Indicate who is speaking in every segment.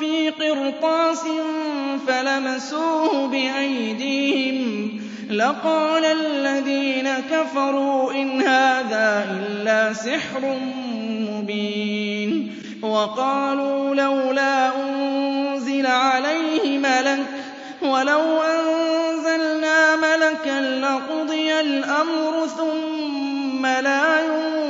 Speaker 1: في قرطاس فلمسوه بأيديهم لقال الذين كفروا إن هذا إلا سحر مبين وقالوا لولا أنزل عليه ملك ولو أنزلنا ملكا لقضي الأمر ثم لا ينظرون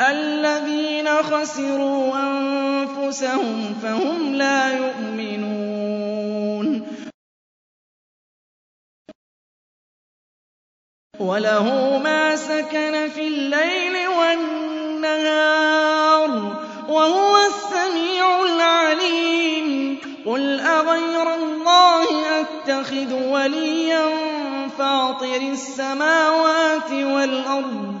Speaker 1: الذين خسروا أنفسهم فهم لا يؤمنون. وله ما سكن في الليل والنهار وهو السميع العليم. قل أغير الله أتخذ وليا فاطر السماوات والأرض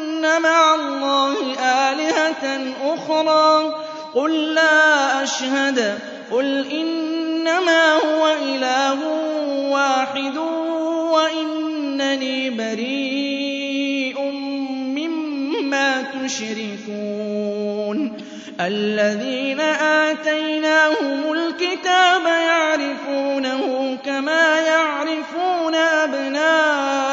Speaker 1: مع الله آلهة أخرى. قل لا أشهد. قل إنما هو إله واحد وإنني بريء مما تشركون. الذين آتيناهم الكتاب يعرفونه كما يعرفون أبناءهم.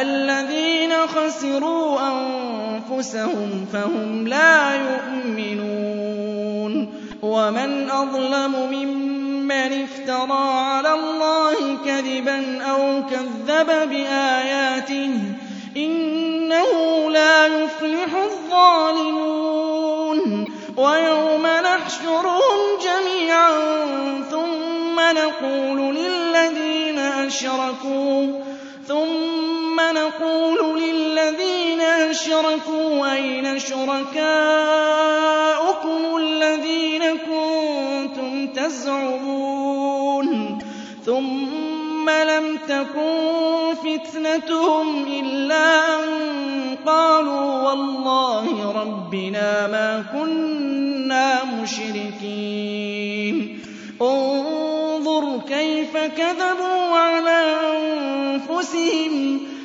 Speaker 1: الذين خسروا أنفسهم فهم لا يؤمنون ومن أظلم ممن افترى على الله كذبا أو كذب بآياته إنه لا يفلح الظالمون ويوم نحشرهم جميعا ثم نقول للذين أشركوا ثم نقول للذين أشركوا أين شركاؤكم الذين كنتم تزعمون ثم لم تكن فتنتهم إلا أن قالوا والله ربنا ما كنا مشركين. انظر كيف كذبوا على أنفسهم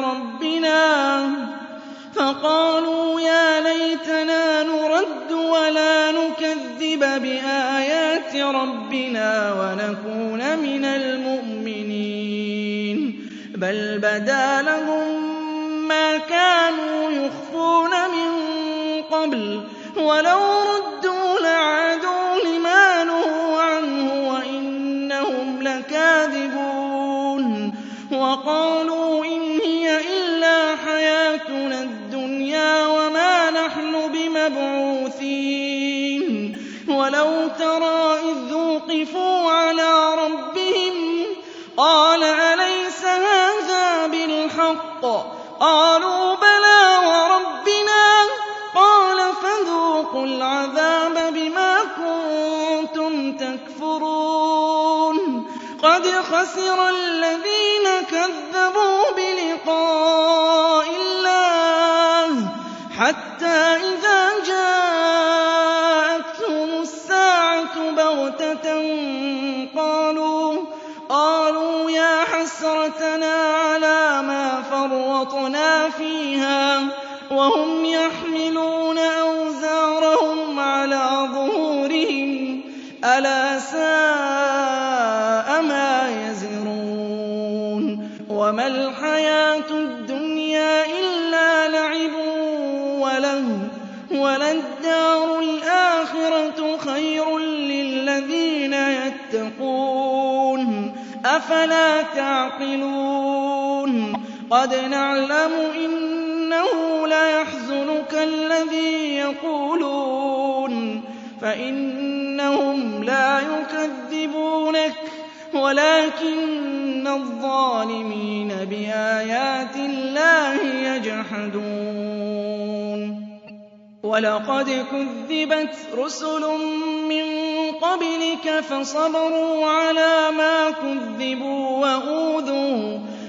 Speaker 1: ربنا فقالوا يا ليتنا نرد ولا نكذب بآيات ربنا ونكون من المؤمنين. بل بدا لهم ما كانوا يخفون من قبل. ولو ردوا نحن بمبعوثين ولو ترى إذ وقفوا على فرطنا فيها وهم يحملون أوزارهم على ظهورهم ألا ساء ما يزرون وما الحياة الدنيا إلا لعب وله وللدار الآخرة خير للذين يتقون أفلا تعقلون قد نعلم إنه ليحزنك الذي يقولون فإنهم لا يكذبونك ولكن الظالمين بآيات الله يجحدون ولقد كذبت رسل من قبلك فصبروا على ما كذبوا وأوذوا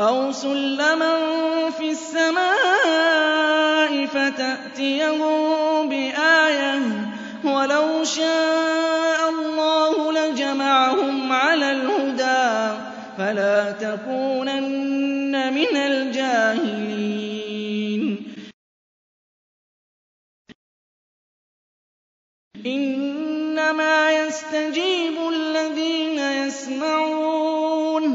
Speaker 1: أَوْ سُلَّمًا فِي السَّمَاءِ فَتَأْتِيَهُم بِآيَةٍ وَلَوْ شَاءَ اللَّهُ لَجَمَعَهُمْ عَلَى الْهُدَىٰ فَلَا تَكُونَنَّ مِنَ الْجَاهِلِينَ. إِنَّمَا يَسْتَجِيبُ الَّذِينَ يَسْمَعُونَ.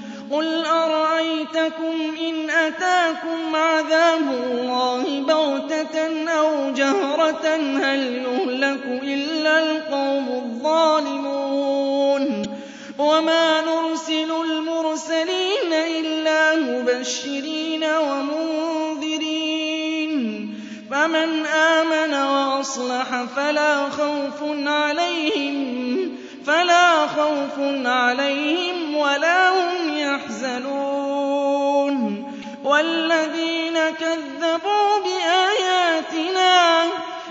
Speaker 1: قُلْ أَرَأَيْتَكُمْ إِنْ أَتَاكُمْ عَذَابُ اللَّهِ بَغْتَةً أَوْ جَهْرَةً هَلْ يُهْلَكُ إِلَّا الْقَوْمُ الظَّالِمُونَ وَمَا نُرْسِلُ الْمُرْسَلِينَ إِلَّا مُبَشِّرِينَ وَمُنذِرِينَ فَمَنْ آمَنَ وَأَصْلَحَ فَلَا خَوْفٌ عَلَيْهِمْ فَلَا خَوْفٌ عَلَيْهِمْ وَلَا هُمْ يَحْزَنُونَ. وَالَّذِينَ كَذَّبُوا بِآيَاتِنَا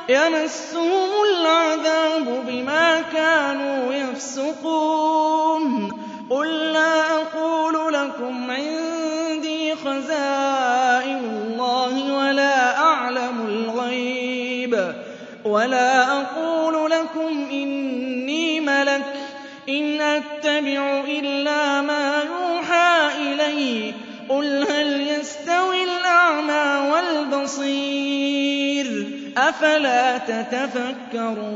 Speaker 1: يَمَسُّهُمُ الْعَذَابُ بِمَا كَانُوا يَفْسُقُونَ. قُل لَّا أَقُولُ لَكُمْ عِندِي خَزَائِنُ اللَّهِ وَلَا أَعْلَمُ الْغَيْبَ. وَلَا أَقُولُ لَكُمْ إِنِّي إِنْ أَتَّبِعُ إِلَّا مَا يُوحَىٰ إِلَيَّ قُلْ هَلْ يَسْتَوِي الْأَعْمَىٰ وَالْبَصِيرُ أَفَلَا تَتَفَكَّرُونَ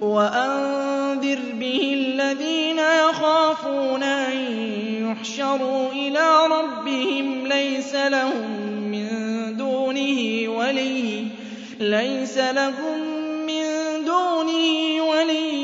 Speaker 1: وَأَنذِرْ بِهِ الَّذِينَ يَخَافُونَ أَن يُحْشَرُوا إِلَىٰ رَبِّهِمْ لَيْسَ لَهُم مِّن دُونِهِ وَلِيٌّ لَيْسَ لَهُم مِّن دُونِهِ وَلِيٌّ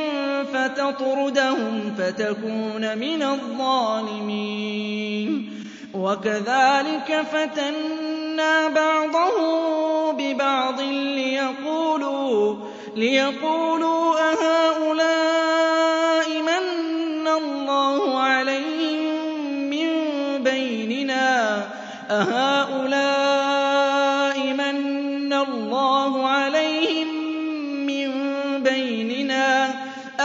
Speaker 1: فَتَطْرُدَهُمْ فَتَكُونَ مِنَ الظَّالِمِينَ. وَكَذَٰلِكَ فَتَنَّا بَعْضَهُم بِبَعْضٍ لِّيَقُولُوا لِيَقُولُوا أَهَٰؤُلَاءِ مَنَّ اللَّهُ عَلَيْهِم مِّن بَيْنِنَا؟ أَهَٰؤُلَاءِ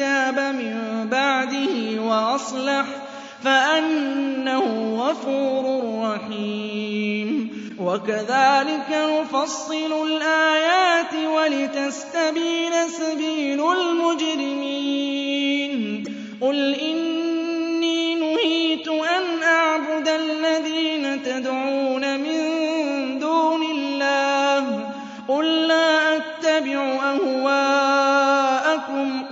Speaker 1: تَابَ مِن بَعْدِهِ وَأَصْلَحَ فَأَنَّهُ غَفُورٌ رَّحِيمٌ. وَكَذَٰلِكَ نُفَصِّلُ الْآيَاتِ وَلِتَسْتَبِينَ سَبِيلُ الْمُجْرِمِينَ. قُلْ إِنِّي نُهِيتُ أَنْ أَعْبُدَ الَّذِينَ تَدْعُونَ مِن دُونِ اللَّهِ. قُل لَّا أَتَّبِعُ أَهْوَاءَكُمْ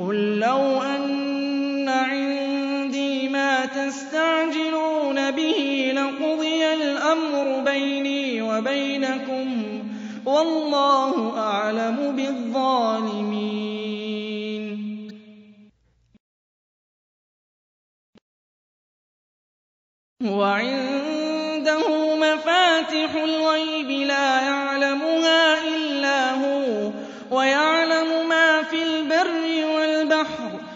Speaker 1: قُل لَّوْ أَنَّ عِندِي مَا تَسْتَعْجِلُونَ بِهِ لَقُضِيَ الْأَمْرُ بَيْنِي وَبَيْنَكُمْ ۗ وَاللَّهُ أَعْلَمُ بِالظَّالِمِينَ وَعِندَهُ مَفَاتِحُ الْغَيْبِ لَا يَعْلَمُهَا إِلَّا هُوَ وَيَعْلَمُ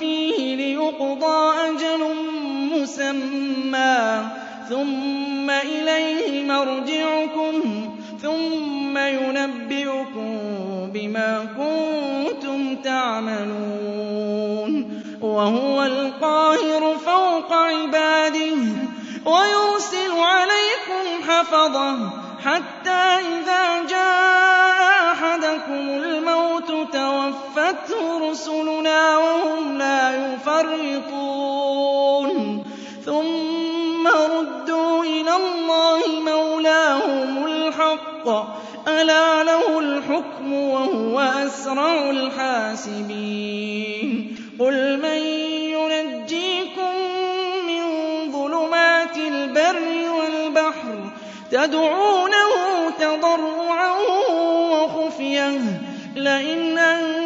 Speaker 1: فِيهِ لِيُقْضَىٰ أَجَلٌ مُّسَمًّى. ثُمَّ إِلَيْهِ مَرْجِعُكُمْ ثُمَّ يُنَبِّئُكُم بِمَا كُنتُمْ تَعْمَلُونَ. وَهُوَ الْقَاهِرُ فَوْقَ عِبَادِهِ وَيُرْسِلُ عَلَيْكُمْ حَفَظَةً حَتَّىٰ إِذَا جَاءَ تَوَفَّتْهُ رُسُلُنَا وَهُمْ لَا يُفَرِّطُونَ. ثُمَّ رُدُّوا إِلَى اللَّهِ مَوْلَاهُمُ الْحَقِّ ۚ. أَلَا لَهُ الْحُكْمُ وَهُوَ أَسْرَعُ الْحَاسِبِينَ. قُلْ مَن يُنَجِّيكُم مِّن ظُلُمَاتِ الْبَرِّ وَالْبَحْرِ تَدْعُونَهُ تَضَرُّعًا وَخُفْيَةً. لَّئِنْ أَنجَانَا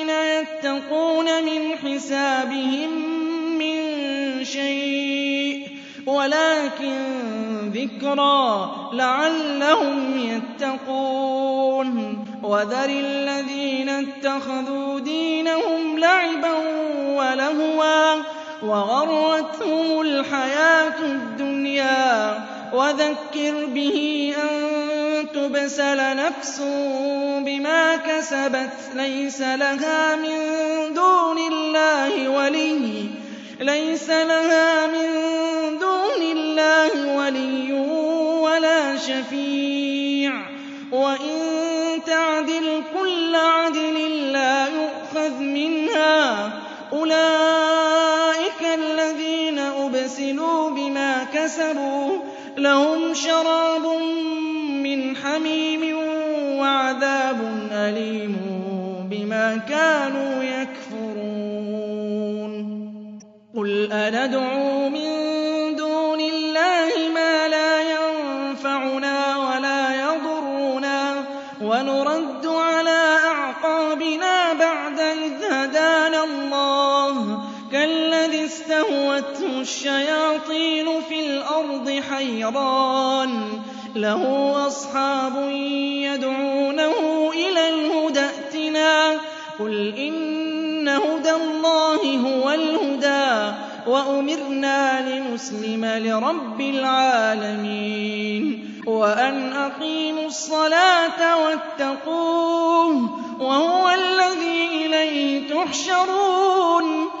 Speaker 1: يَتَّقُونَ مِنْ حِسَابِهِم مِّن شَيْءٍ وَلَٰكِن ذِكْرَىٰ لَعَلَّهُمْ يَتَّقُونَ. وَذَرِ الَّذِينَ اتَّخَذُوا دِينَهُمْ لَعِبًا وَلَهْوًا وَغَرَّتْهُمُ الْحَيَاةُ الدُّنْيَا. وَذَكِّرْ بِهِ أَن تُبْسَلَ نَفْسٌ بِمَا كَسَبَتْ لَيْسَ لَهَا مِن دُونِ اللَّهِ وَلِيٌّ لَيْسَ لَهَا مِن دُونِ اللَّهِ وَلِيٌّ وَلَا شَفِيعٌ. وَإِن تَعْدِلْ كُلَّ عَدْلٍ لَّا يُؤْخَذْ مِنْهَا ۗ. أُولَٰئِكَ الَّذِينَ أُبْسِلُوا بِمَا كَسَبُوا ۖ لَهُمْ شَرَابٌ مِّنْ حَمِيمٍ وَعَذَابٌ أَلِيمٌ بِمَا كَانُوا يَكْفُرُونَ. قُلْ أَنَدْعُو مِن الشَّيَاطِينُ فِي الْأَرْضِ حَيْرَانٌ لَّهُ أَصْحَابٌ يَدْعُونَهُ إِلَى الْهُدَى ائْتِنَا ۗ قُلْ إِنَّ هُدَى اللَّهِ هُوَ الْهُدَىٰ ۖ وَأُمِرْنَا لِنُسْلِمَ لِرَبِّ الْعَالَمِينَ وَأَنْ أَقِيمُوا الصَّلَاةَ وَاتَّقُوهُ ۚ وَهُوَ الَّذِي إِلَيْهِ تُحْشَرُونَ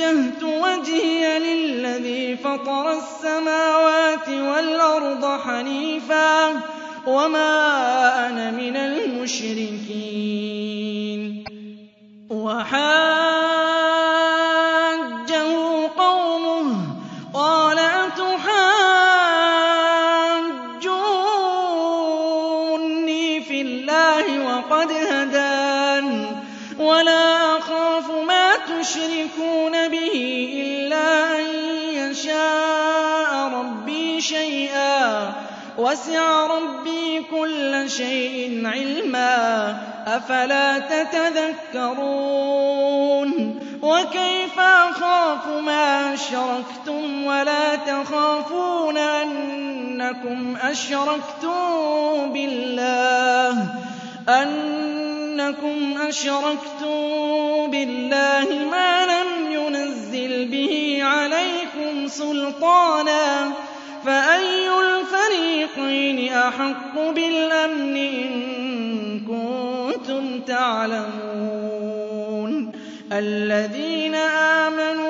Speaker 1: وَجَّهْتُ وَجْهِيَ لِلَّذِي فَطَرَ السَّمَاوَاتِ وَالْأَرْضَ حَنِيفًا وَمَا أَنَا مِنَ الْمُشْرِكِينَ. وَسِعَ رَبِّي كُلَّ شَيْءٍ عِلْمًا ۗ أَفَلَا تَتَذَكَّرُونَ؟ وَكَيْفَ أَخَافُ مَا أَشْرَكْتُمْ وَلَا تَخَافُونَ أَنَّكُمْ أَشْرَكْتُم بِاللَّهِ؟ مَا لَمْ يُنَزِّلْ بِهِ عَلَيْكُمْ سُلْطَانًا ۚ فَأَيُّ الْفَرِيقَيْنِ أَحَقُّ بِالْأَمْنِ إِن كُنتُمْ تَعْلَمُونَ؟ الَّذِينَ آمَنُوا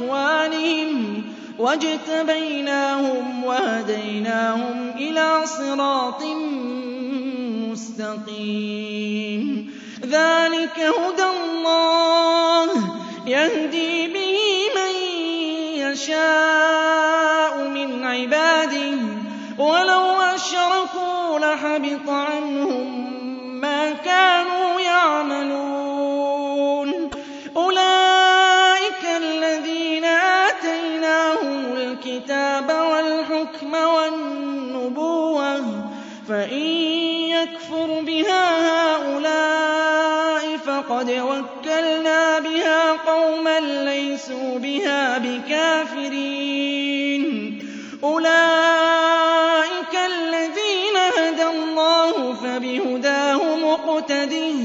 Speaker 1: وَإِخْوَانِهِمْ ۖ وَاجْتَبَيْنَاهُمْ وَهَدَيْنَاهُمْ إِلَىٰ صِرَاطٍ مُّسْتَقِيمٍ. ذَٰلِكَ هُدَى اللَّهِ يَهْدِي بِهِ مَن يَشَاءُ مِنْ عِبَادِهِ ۚ. وَلَوْ أَشْرَكُوا لَحَبِطَ عَنْهُم لَّيْسُوا بِهَا بِكَافِرِينَ أُولَٰئِكَ الَّذِينَ هَدَى اللَّهُ ۖ فَبِهُدَاهُ مُقْتَدِهْ ۗ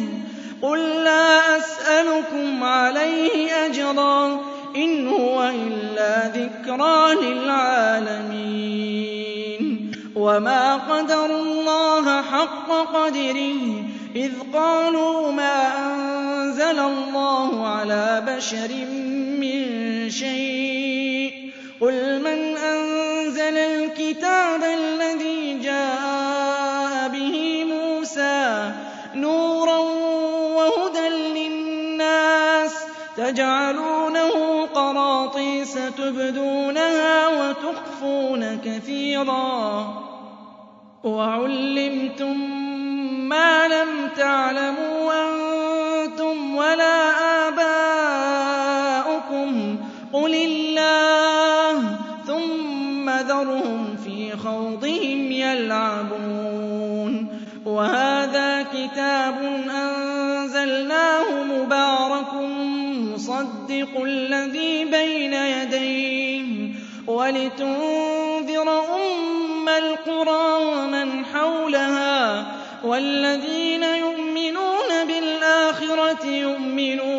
Speaker 1: قُل لَّا أَسْأَلُكُمْ عَلَيْهِ أَجْرًا ۖ إِنْ هُوَ إِلَّا ذِكْرَىٰ لِلْعَالَمِينَ وَمَا قَدَرُوا اللَّهَ حَقَّ قَدْرِهِ إِذْ قَالُوا مَا أَنزَلَ اللَّهُ عَلَىٰ بَشَرٍ مِّن شَيْءٍ ۗ. قُلْ مَنْ أَنزَلَ الْكِتَابَ الَّذِي جَاءَ بِهِ مُوسَىٰ نُورًا وَهُدًى لِّلنَّاسِ تَجْعَلُونَهُ قَرَاطِيسَ تُبْدُونَهَا وَتُخْفُونَ كَثِيرًا ۖ. وَعُلِّمْتُم مَّا لَمْ تَعْلَمُوا أَنتُمْ وَلَا آبَاؤُكُمْ ۖ قُلِ اللَّهُ ۖ ثُمَّ ذَرْهُمْ فِي خَوْضِهِمْ يَلْعَبُونَ وَهَٰذَا كِتَابٌ أَنزَلْنَاهُ مُبَارَكٌ مُّصَدِّقُ الَّذِي بَيْنَ يَدَيْهِ وَلِتُنذِرَ أُمَّ الْقُرَىٰ وَمَنْ حَوْلَهَا ۚ وَالَّذِينَ يُؤْمِنُونَ بِالْآخِرَةِ يُؤْمِنُونَ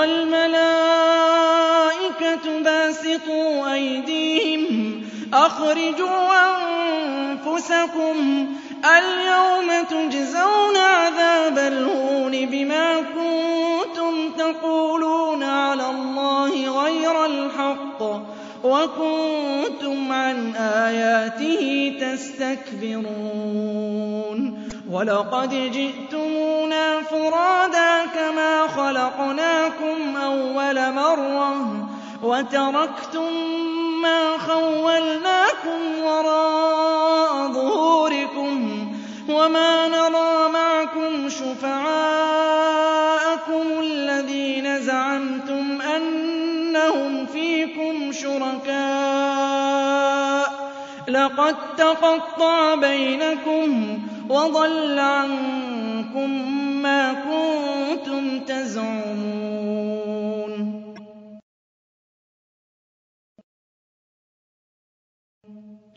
Speaker 1: وَالْمَلَائِكَةُ بَاسِطُو أَيْدِيهِمْ أَخْرِجُوا أَنفُسَكُمْ الْيَوْمَ تُجْزَوْنَ عَذَابَ الْهُونِ بِمَا كُنتُمْ تَقُولُونَ عَلَى اللَّهِ غَيْرَ الْحَقِّ وَكُنتُمْ عَنْ آيَاتِهِ تَسْتَكْبِرُونَ وَلَقَدْ جِئْتُمُونَا فُرَادَىٰ كَمَا خَلَقْنَاكُمْ أَوَّلَ مَرَّةٍ وَتَرَكْتُم مَّا خَوَّلْنَاكُمْ وَرَاءَ ظُهُورِكُمْ وَمَا نَرَىٰ مَعَكُمْ شُفَعَاءَكُمُ الَّذِينَ زَعَمْتُمْ أَنَّهُمْ فِيكُمْ شُرَكَاءُ ۚ لَقَد تَّقَطَّعَ بَيْنَكُمْ وَضَلَّ عَنكُم مَّا كُنتُمْ تَزْعُمُونَ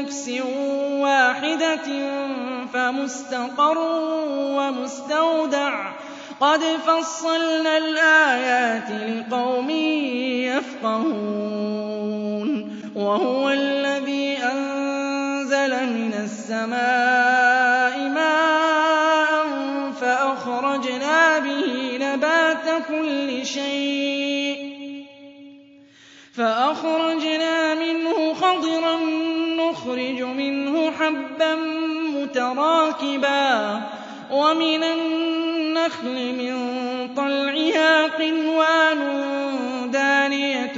Speaker 1: نَّفْسٍ وَاحِدَةٍ فَمُسْتَقَرٌّ وَمُسْتَوْدَعٌ ۗ. قَدْ فَصَّلْنَا الْآيَاتِ لِقَوْمٍ يَفْقَهُونَ. وَهُوَ الَّذِي أَنزَلَ مِنَ السَّمَاءِ مَاءً فَأَخْرَجْنَا بِهِ نَبَاتَ كُلِّ شَيْءٍ. فَأَخْرَجْنَا مِنْهُ خَضِرًا نُّخْرِجُ مِنْهُ حَبًّا مُّتَرَاكِبًا وَمِنَ النَّخْلِ مِن طَلْعِهَا قِنْوَانٌ دَانِيَةٌ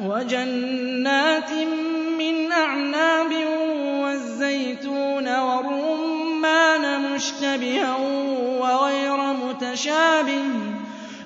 Speaker 1: وَجَنَّاتٍ مِّنْ أَعْنَابٍ وَالزَّيْتُونَ وَالرُّمَّانَ مُشْتَبِهًا وَغَيْرَ مُتَشَابِهٍ ۗ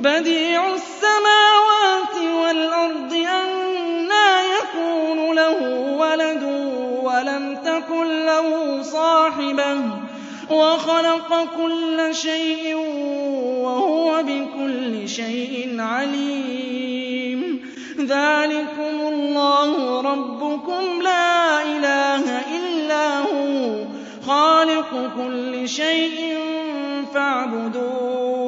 Speaker 1: بَدِيعُ السَّمَاوَاتِ وَالْأَرْضِ أَنَّىٰ يَكُونُ لَهُ وَلَدٌ وَلَمْ تَكُن لَّهُ صَاحِبَةٌ ۖ وَخَلَقَ كُلَّ شَيْءٍ وَهُوَ بِكُلِّ شَيْءٍ عَلِيمٌ. ذَٰلِكُمُ اللَّهُ رَبُّكُمْ لَا إِلَٰهَ إِلَّا هُوَ خَالِقُ كُلِّ شَيْءٍ فَاعْبُدُوهُ ۚ.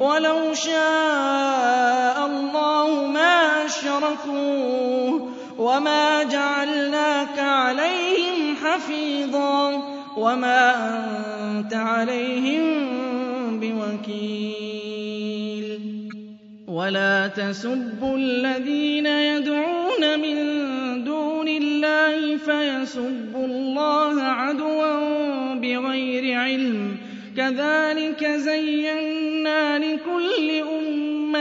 Speaker 1: وَلَوْ شَاءَ اللَّهُ مَا أَشْرَكُوا وَمَا جَعَلْنَاكَ عَلَيْهِمْ حَفِيظًا وَمَا أَنتَ عَلَيْهِم بِوَكِيلٍ. وَلَا تَسُبُّوا الَّذِينَ يَدْعُونَ مِن دُونِ اللَّهِ فَيَسُبُّوا اللَّهَ عَدْوًا بِغَيْرِ عِلْمٍ ۗ. كَذَٰلِكَ زَيَّنَّا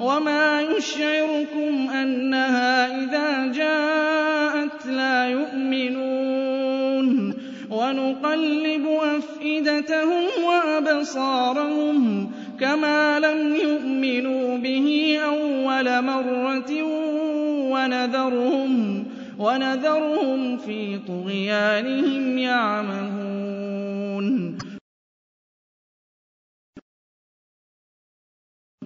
Speaker 1: وَمَا يُشْعِرُكُمْ أَنَّهَا إِذَا جَاءَتْ لَا يُؤْمِنُونَ وَنُقَلِّبُ أَفْئِدَتَهُمْ وَأَبْصَارَهُمْ كَمَا لَمْ يُؤْمِنُوا بِهِ أَوَّلَ مَرَّةٍ وَنَذَرُهُمْ فِي طُغْيَانِهِمْ يَعْمَهُونَ.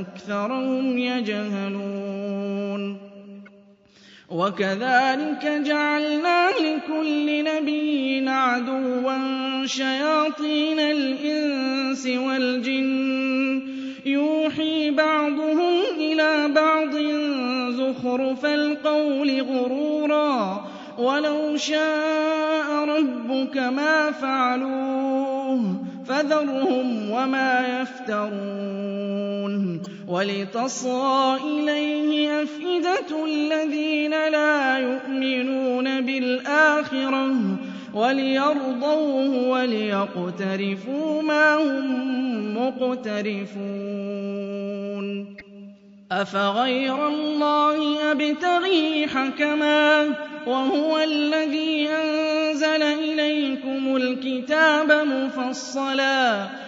Speaker 1: أَكْثَرَهُمْ يَجْهَلُونَ. وَكَذَٰلِكَ جَعَلْنَا لِكُلِّ نَبِيٍّ عَدُوًّا شَيَاطِينَ الْإِنسِ وَالْجِنِّ. يُوحِي بَعْضُهُمْ إِلَىٰ بَعْضٍ زُخْرُفَ الْقَوْلِ غُرُورًا ۚ. وَلَوْ شَاءَ رَبُّكَ مَا فَعَلُوهُ فَذَرْهُمْ وَمَا يَفْتَرُونَ. وَلِتَصْغَىٰ إِلَيْهِ أَفْئِدَةُ الَّذِينَ لَا يُؤْمِنُونَ بِالْآخِرَةِ وَلِيَرْضَوْهُ وَلِيَقْتَرِفُوا مَا هُم مُّقْتَرِفُونَ. أَفَغَيْرَ اللَّهِ أَبْتَغِي حَكَمًا وَهُوَ الَّذِي أَنزَلَ إِلَيْكُمُ الْكِتَابَ مُفَصَّلًا ۚ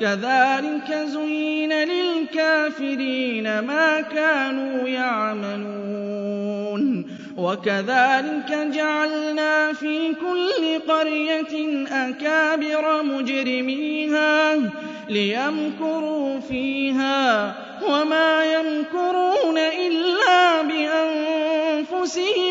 Speaker 1: كَذَٰلِكَ زُيِّنَ لِلْكَافِرِينَ مَا كَانُوا يَعْمَلُونَ. وَكَذَٰلِكَ جَعَلْنَا فِي كُلِّ قَرْيَةٍ أَكَابِرَ مُجْرِمِيهَا لِيَمْكُرُوا فِيهَا ۖ وَمَا يَمْكُرُونَ إِلَّا بِأَنفُسِهِمْ.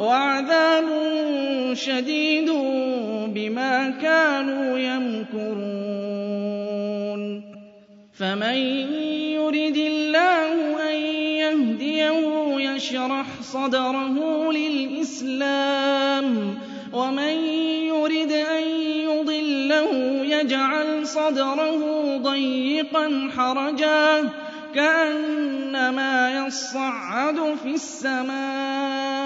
Speaker 1: وَعَذَابٌ شَدِيدٌ بِمَا كَانُوا يَمْكُرُونَ. فَمَن يُرِدِ اللَّهُ أَن يَهْدِيَهُ يَشْرَحْ صَدْرَهُ لِلْإِسْلَامِ ۖ وَمَن يُرِدْ أَن يُضِلَّهُ يَجْعَلْ صَدْرَهُ ضَيِّقًا حَرَجًا كَأَنَّمَا يَصَّعَّدُ فِي السَّمَاءِ ۚ.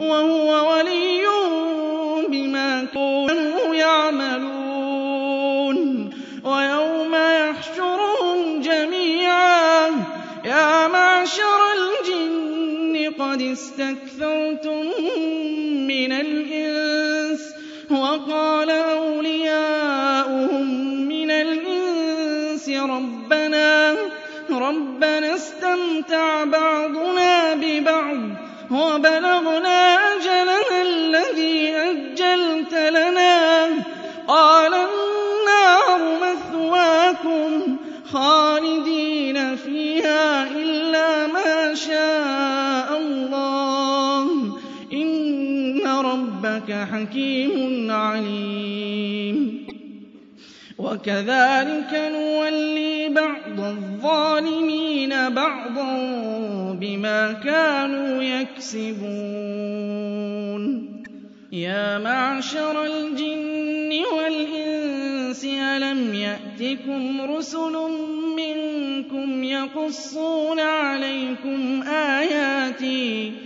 Speaker 1: وَهُوَ وَلِيُّهُم بِمَا كَانُوا يَعْمَلُونَ. وَيَوْمَ يَحْشُرُهُمْ جَمِيعًا يَا مَعْشَرَ الْجِنِّ قَدِ اسْتَكْثَرْتُم مِّنَ الْإِنسِ وَقَالَ أَوْلِيَاؤُهُم مِّنَ الْإِنسِ رَبَّنَا اسْتَمْتَعَ بَعْضُنَا بِبَعْضٍ وَبَلَغْنَا رَبَّكَ حَكِيمٌ عَلِيمٌ. وَكَذَٰلِكَ نُوَلِّي بَعْضَ الظَّالِمِينَ بَعْضًا بِمَا كَانُوا يَكْسِبُونَ. يَا مَعْشَرَ الْجِنِّ وَالْإِنسِ أَلَمْ يَأْتِكُمْ رُسُلٌ مِّنكُمْ يَقُصُّونَ عَلَيْكُمْ آيَاتِي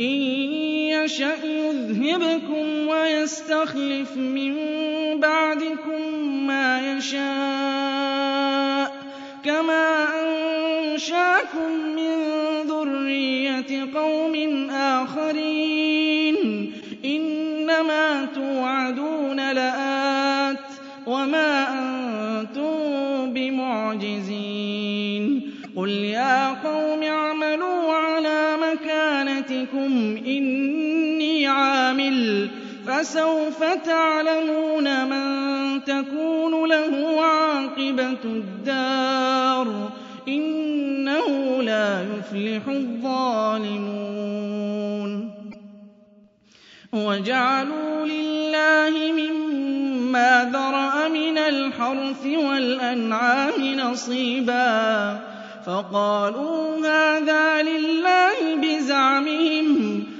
Speaker 1: إِن يَشَأْ يُذْهِبْكُمْ وَيَسْتَخْلِفْ مِن بَعْدِكُم مَّا يَشَاءُ كَمَا أَنشَأَكُم مِّن ذُرِّيَّةِ قَوْمٍ آخَرِينَ إِنَّمَا تُوعَدُونَ لَآتٍ وَمَا أَنتُم بِمُعْجِزِينَ قُلْ يَا قَوْمِ فَسَوْفَ تَعْلَمُونَ مَن تَكُونُ لَهُ عَاقِبَةُ الدَّارِ ۗ إِنَّهُ لَا يُفْلِحُ الظَّالِمُونَ. وَجَعَلُوا لِلَّهِ مِمَّا ذَرَأَ مِنَ الْحَرْثِ وَالْأَنْعَامِ نَصِيبًا. فَقَالُوا هَٰذَا لِلَّهِ بِزَعْمِهِمْ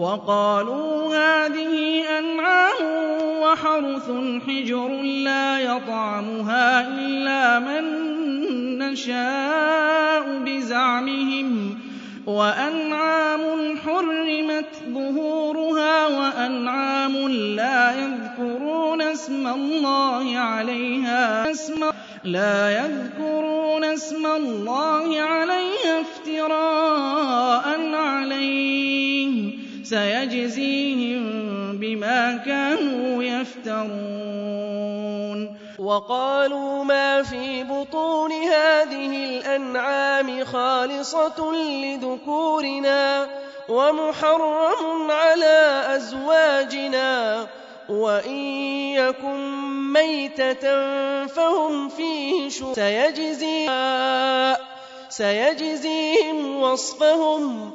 Speaker 1: وَقَالُوا هَٰذِهِ أَنْعَامٌ وَحَرْثٌ حِجْرٌ لَّا يَطْعَمُهَا إِلَّا مَن نَّشَاءُ بِزَعْمِهِمْ ۖ وَأَنْعَامٌ حُرِّمَتْ ظُهُورُهَا وَأَنْعَامٌ لَّا يَذْكُرُونَ اسْمَ اللَّهِ عَلَيْهَا افْتِرَاءً عَلَيْهِ ۚ سَيَجْزِيهِم بِمَا كَانُوا يَفْتَرُونَ.
Speaker 2: وَقَالُوا مَا فِي بُطُونِ هَٰذِهِ الْأَنْعَامِ خَالِصَةٌ لِّذُكُورِنَا وَمُحَرَّمٌ عَلَىٰ أَزْوَاجِنَا ۖ وَإِن يَكُن مَّيْتَةً فَهُمْ فِيهِ شُرَكَاءُ ۚ سَيَجْزِيهِمْ وَصْفَهُمْ ۚ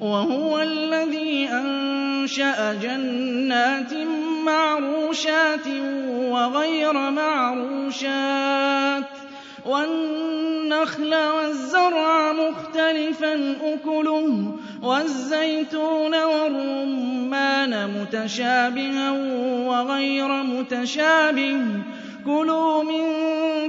Speaker 1: وَهُوَ الَّذِي أَنشَأَ جَنَّاتٍ مَّعْرُوشَاتٍ وَغَيْرَ مَعْرُوشَاتٍ وَالنَّخْلَ وَالزَّرْعَ مُخْتَلِفًا أُكُلُهُ وَالزَّيْتُونَ وَالرُّمَّانَ مُتَشَابِهًا وَغَيْرَ مُتَشَابِهٍ ۚ كُلُوا مِن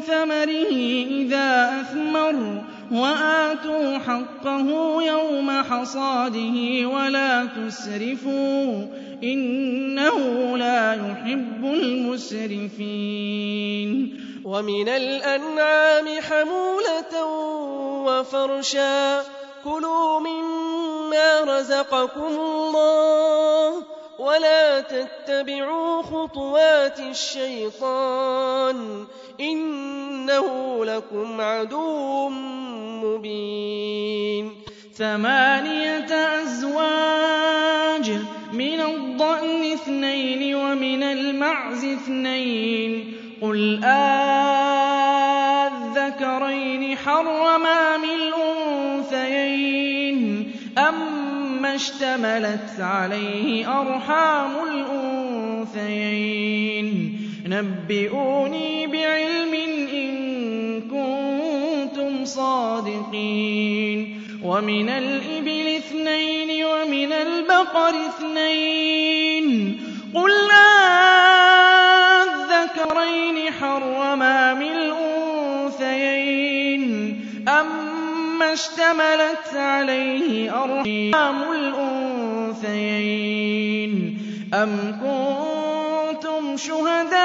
Speaker 1: ثَمَرِهِ إِذَا أَثْمَرَ وَآتُوا حَقَّهُ يَوْمَ حَصَادِهِ وَلَا تُسْرِفُوا ۚ إِنَّهُ لَا يُحِبُّ الْمُسْرِفِينَ.
Speaker 2: وَمِنَ الْأَنْعَامِ حَمُولَةً وَفَرْشًا ۚ. كُلُوا مِمَّا رَزَقَكُمُ اللَّهُ ۚ وَلَا تَتَّبِعُوا خُطُوَاتِ الشَّيْطَانِ ۚ إِنَّهُ لَكُمْ عَدُوٌّ مُّبِينٌ.
Speaker 1: ثَمَانِيَةَ أَزْوَاجٍ ۖ مِّنَ الضَّأْنِ اثْنَيْنِ وَمِنَ الْمَعْزِ اثْنَيْنِ ۗ. قُلْ آلذَّكَرَيْنِ حَرَّمَ أَمِ الْأُنثَيَيْنِ. أَمَّا اشْتَمَلَتْ عَلَيْهِ أَرْحَامُ الْأُنثَيَيْنِ. نَبِّئُونِي بِعِلْمٍ إِن كُنتُمْ صَادِقِينَ. وَمِنَ الْإِبِلِ اثْنَيْنِ وَمِنَ الْبَقَرِ اثْنَيْنِ ۗ. قُلْ آلذَّكَرَيْنِ حَرَّمَ أَمِ الْأُنثَيَيْنِ. أَمَّا اشْتَمَلَتْ عَلَيْهِ أَرْحَامُ الْأُنثَيَيْنِ أَمْ كُنتُمْ شُهَدَاءَ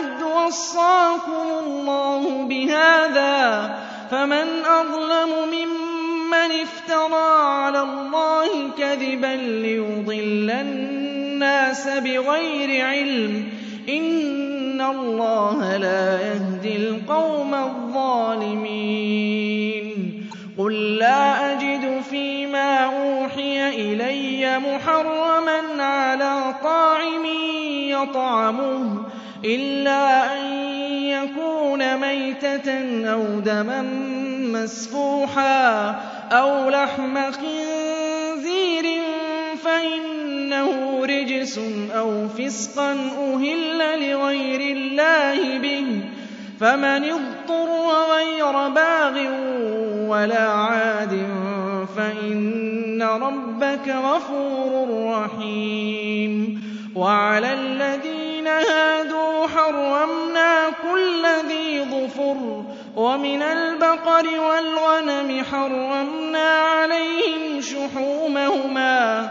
Speaker 1: إِذْ وَصَّاكُمُ اللَّهُ بِهَٰذَا ۚ فَمَنْ أَظْلَمُ مِمَّنِ افْتَرَىٰ عَلَى اللَّهِ كَذِبًا لِّيُضِلَّ النَّاسَ بِغَيْرِ عِلْمٍ ۗ إِنَّ اللَّهَ لَا يَهْدِي الْقَوْمَ الظَّالِمِينَ. قُل لَّا أَجِدُ فِي مَا أُوحِيَ إِلَيَّ مُحَرَّمًا عَلَىٰ طَاعِمٍ يَطْعَمُهُ إِلَّا أَن يَكُونَ مَيْتَةً أَوْ دَمًا مَّسْفُوحًا أَوْ لَحْمَ خِنزِيرٍ فَإِنَّهُ رِجْسٌ أَوْ فِسْقًا أُهِلَّ لِغَيْرِ اللَّهِ بِهِ ۚ فَمَنِ اضْطُرَّ غَيْرَ بَاغٍ وَلَا عَادٍ فَإِنَّ رَبَّكَ غَفُورٌ رَّحِيمٌ وَعَلَى الَّذِينَ هَادُوا حَرَّمْنَا كُلَّ ذِي ظُفُرٍ ۖ وَمِنَ الْبَقَرِ وَالْغَنَمِ حَرَّمْنَا عَلَيْهِمْ شُحُومَهُمَا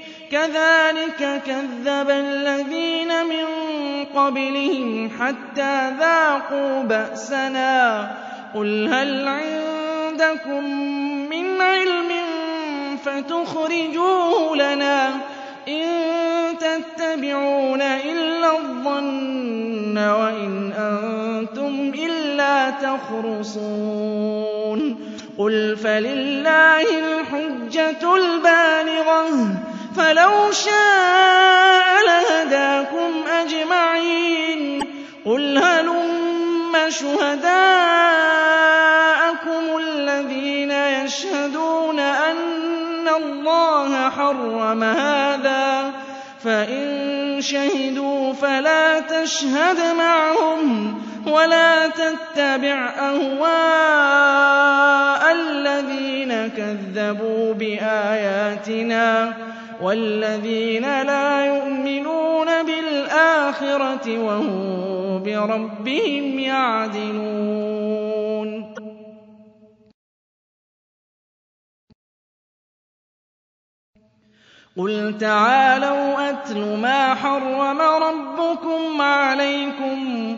Speaker 1: كَذَٰلِكَ كَذَّبَ الَّذِينَ مِن قَبْلِهِمْ حَتَّىٰ ذَاقُوا بَأْسَنَا ۗ. قُلْ هَلْ عِندَكُم مِّنْ عِلْمٍ فَتُخْرِجُوهُ لَنَا ۖ إِن تَتَّبِعُونَ إِلَّا الظَّنَّ وَإِنْ أَنتُمْ إِلَّا تَخْرُصُونَ. قُلْ فَلِلَّهِ الْحُجَّةُ الْبَالِغَةُ ۖ. فَلَوْ شَاءَ لَهَدَاكُمْ أَجْمَعِينَ. قُلْ هَلُمَّ شُهَدَاءَكُمُ الَّذِينَ يَشْهَدُونَ أَنَّ اللَّهَ حَرَّمَ هَٰذَا ۖ. فَإِن شَهِدُوا فَلَا تَشْهَدْ مَعَهُمْ وَلَا تَتَّبِعْ أَهْوَاءَ الَّذِينَ كَذَّبُوا بِآيَاتِنَا ۚ. وَالَّذِينَ لَا يُؤْمِنُونَ بِالْآخِرَةِ وَهُم بِرَبِّهِمْ يَعْدِلُونَ. قُلْ تَعَالَوْا أَتْلُ مَا حَرَّمَ رَبُّكُمْ عَلَيْكُمْ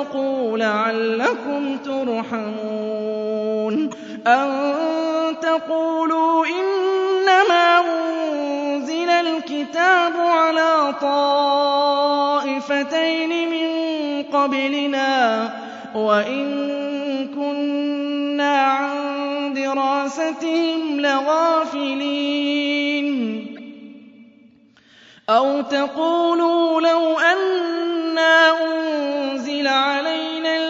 Speaker 1: وَاتَّقُوا لَعَلَّكُمْ تُرْحَمُونَ. أَن تَقُولُوا إِنَّمَا أُنزِلَ الْكِتَابُ عَلَىٰ طَائِفَتَيْنِ مِن قَبْلِنَا وَإِن كُنَّا عَن دِرَاسَتِهِمْ لَغَافِلِينَ. أَوْ تَقُولُوا لَوْ أَنَّا أُنزِلَ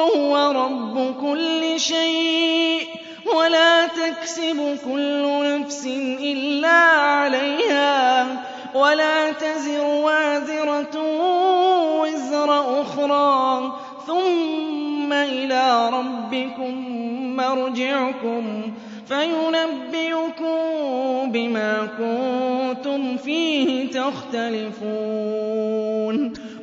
Speaker 1: وَهُوَ رَبُّ كُلِّ شَيْءٍ ۖ وَلَا تَكْسِبُ كُلُّ نَفْسٍ إِلَّا عَلَيْهَا ۖ وَلَا تَزِرُ وَازِرَةٌ وِزْرَ أُخْرَىٰ ۗ ثُمَّ إِلَىٰ رَبِّكُم مَّرْجِعُكُمْ فَيُنَبِّئُكُم بِمَا كُنتُمْ فِيهِ تَخْتَلِفُونَ